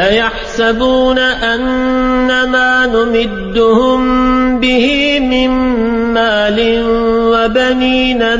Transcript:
أيحسبون أن ما نمدهم به من مال وبنين